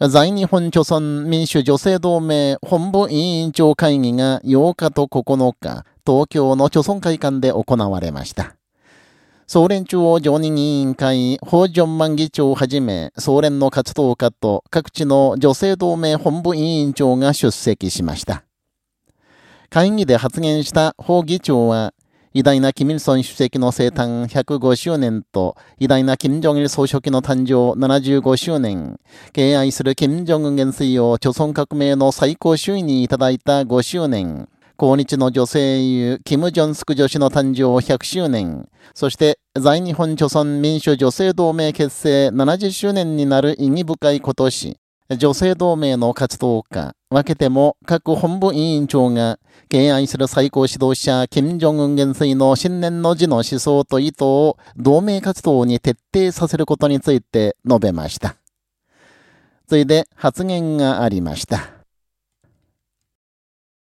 在日本朝鮮民主女性同盟本部委員長会議が8日と9日、東京の朝鮮会館で行われました。総連中央常任委員会、法ジョンマン議長をはじめ、総連の活動家と各地の女性同盟本部委員長が出席しました。会議で発言した法議長は、偉大なキム・イルソン主席の生誕105周年と、偉大なキム・ジョンイル総書記の誕生75周年、敬愛するキム・ジョンウン元帥を朝鮮革命の最高首位にいただいた5周年、抗日の女性優、キム・ジョンスク女子の誕生100周年、そして在日本朝鮮民主女性同盟結成70周年になる意義深い今年、女性同盟の活動家、分けても各本部委員長が、敬愛する最高指導者、金正恩元帥の新年の字の思想と意図を同盟活動に徹底させることについて述べました。ついで発言がありました。